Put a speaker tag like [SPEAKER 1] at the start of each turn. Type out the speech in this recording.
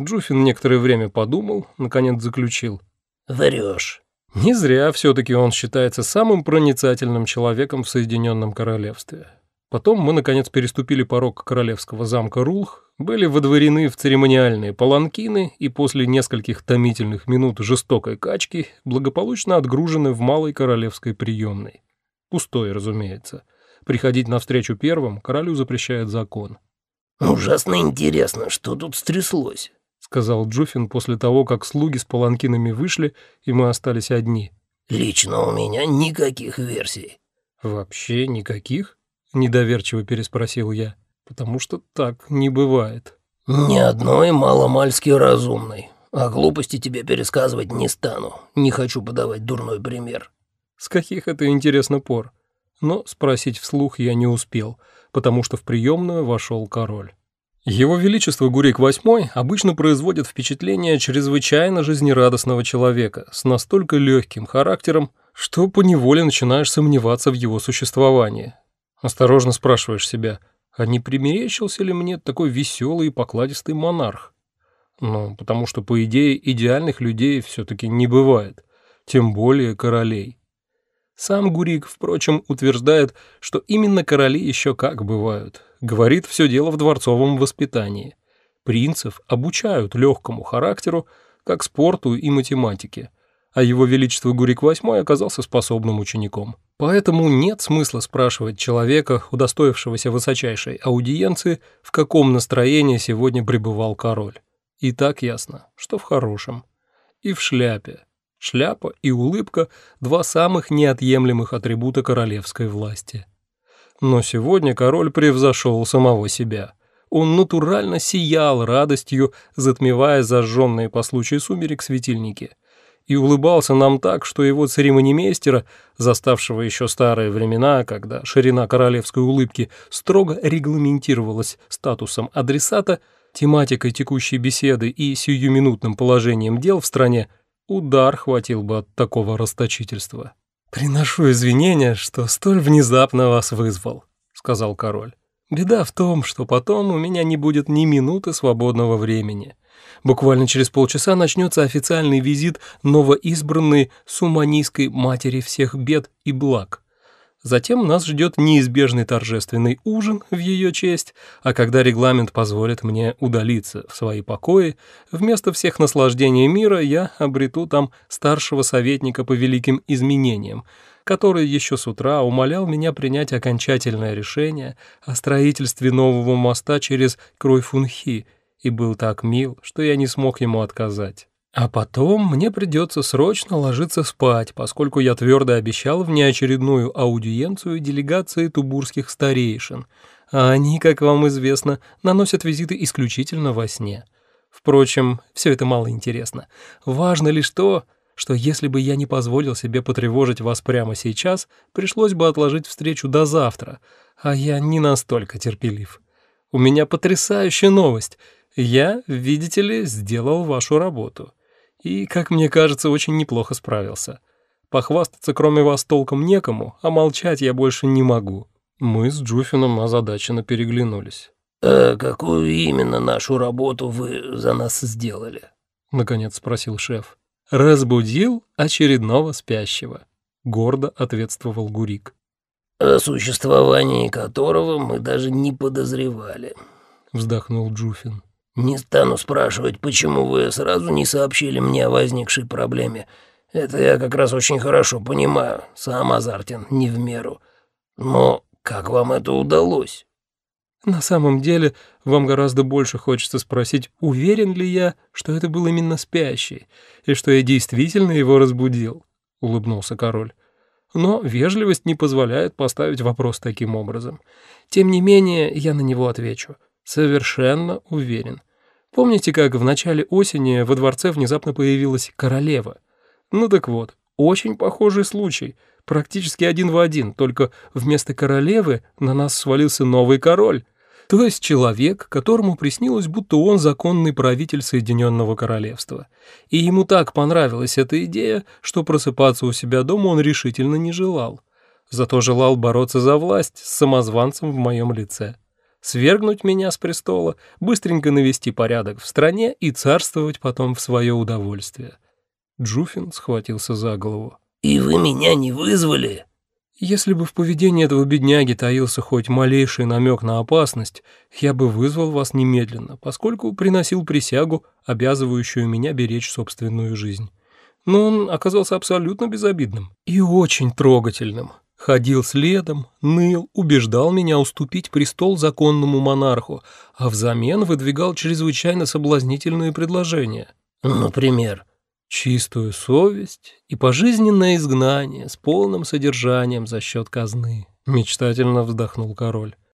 [SPEAKER 1] Джуфин некоторое время подумал, наконец заключил.
[SPEAKER 2] «Врешь».
[SPEAKER 1] Не зря все-таки он считается самым проницательным человеком в Соединенном Королевстве. Потом мы, наконец, переступили порог королевского замка Рулх, были водворены в церемониальные паланкины и после нескольких томительных минут жестокой качки благополучно отгружены в малой королевской приемной. Пустой, разумеется. Приходить навстречу первым королю запрещает закон.
[SPEAKER 2] «Ужасно интересно, что тут стряслось», —
[SPEAKER 1] сказал Джуфин после того, как слуги с паланкинами вышли, и мы остались одни.
[SPEAKER 2] «Лично у меня никаких версий».
[SPEAKER 1] «Вообще никаких?» — недоверчиво переспросил я. «Потому что так не бывает».
[SPEAKER 2] «Ни одной маломальски разумной. А глупости тебе пересказывать не стану. Не хочу подавать дурной пример».
[SPEAKER 1] С каких это, интересно, пор? Но спросить вслух я не успел, потому что в приемную вошел король. Его Величество Гурик VIII обычно производит впечатление чрезвычайно жизнерадостного человека с настолько легким характером, что поневоле начинаешь сомневаться в его существовании. Осторожно спрашиваешь себя, а не примерещился ли мне такой веселый и покладистый монарх? Ну, потому что, по идее, идеальных людей все-таки не бывает, тем более королей. Сам Гурик, впрочем, утверждает, что именно короли еще как бывают. Говорит, все дело в дворцовом воспитании. Принцев обучают легкому характеру, как спорту и математике, а его величество Гурик VIII оказался способным учеником. Поэтому нет смысла спрашивать человека, удостоившегося высочайшей аудиенции, в каком настроении сегодня пребывал король. И так ясно, что в хорошем. И в шляпе, Шляпа и улыбка – два самых неотъемлемых атрибута королевской власти. Но сегодня король превзошел самого себя. Он натурально сиял радостью, затмевая зажженные по случаю сумерек светильники. И улыбался нам так, что его церемонимейстера, заставшего еще старые времена, когда ширина королевской улыбки строго регламентировалась статусом адресата, тематикой текущей беседы и сиюминутным положением дел в стране, Удар хватил бы от такого расточительства. «Приношу извинения, что столь внезапно вас вызвал», — сказал король. «Беда в том, что потом у меня не будет ни минуты свободного времени. Буквально через полчаса начнется официальный визит новоизбранной суманийской матери всех бед и благ. Затем нас ждет неизбежный торжественный ужин в ее честь, а когда регламент позволит мне удалиться в свои покои, вместо всех наслаждений мира я обрету там старшего советника по великим изменениям, который еще с утра умолял меня принять окончательное решение о строительстве нового моста через Кройфунхи и был так мил, что я не смог ему отказать. А потом мне придется срочно ложиться спать, поскольку я твердо обещал внеочередную аудиенцию делегации тубурских старейшин, а они, как вам известно, наносят визиты исключительно во сне. Впрочем, все это мало интересно. Важно лишь то, что если бы я не позволил себе потревожить вас прямо сейчас, пришлось бы отложить встречу до завтра, а я не настолько терпелив. У меня потрясающая новость. Я, видите ли, сделал вашу работу и, как мне кажется, очень неплохо справился. Похвастаться кроме вас толком некому, а молчать я больше не могу». Мы с Джуфином озадаченно переглянулись.
[SPEAKER 2] «А какую именно нашу работу вы за нас сделали?»
[SPEAKER 1] — наконец спросил шеф. «Разбудил очередного спящего», — гордо ответствовал Гурик.
[SPEAKER 2] «О существовании которого мы даже не подозревали», —
[SPEAKER 1] вздохнул Джуфин.
[SPEAKER 2] «Не стану спрашивать, почему вы сразу не сообщили мне о возникшей проблеме. Это я как раз очень хорошо понимаю, сам азартен, не в меру. Но как вам это удалось?»
[SPEAKER 1] «На самом деле, вам гораздо больше хочется спросить, уверен ли я, что это был именно спящий, и что я действительно его разбудил?» — улыбнулся король. «Но вежливость не позволяет поставить вопрос таким образом. Тем не менее, я на него отвечу. Совершенно уверен. Помните, как в начале осени во дворце внезапно появилась королева? Ну так вот, очень похожий случай, практически один в один, только вместо королевы на нас свалился новый король. То есть человек, которому приснилось, будто он законный правитель Соединенного Королевства. И ему так понравилась эта идея, что просыпаться у себя дома он решительно не желал. Зато желал бороться за власть с самозванцем в моем лице. Свергнуть меня с престола, быстренько навести порядок в стране и царствовать потом в свое удовольствие. Джуфин схватился за голову.
[SPEAKER 2] «И вы меня не вызвали?»
[SPEAKER 1] Если бы в поведении этого бедняги таился хоть малейший намек на опасность, я бы вызвал вас немедленно, поскольку приносил присягу, обязывающую меня беречь собственную жизнь. Но он оказался абсолютно безобидным и очень трогательным. Ходил следом, ныл, убеждал меня уступить престол законному монарху, а взамен выдвигал чрезвычайно соблазнительные предложения.
[SPEAKER 2] «Например?»
[SPEAKER 1] Чистую совесть и пожизненное изгнание с полным содержанием за счет казны. Мечтательно вздохнул король.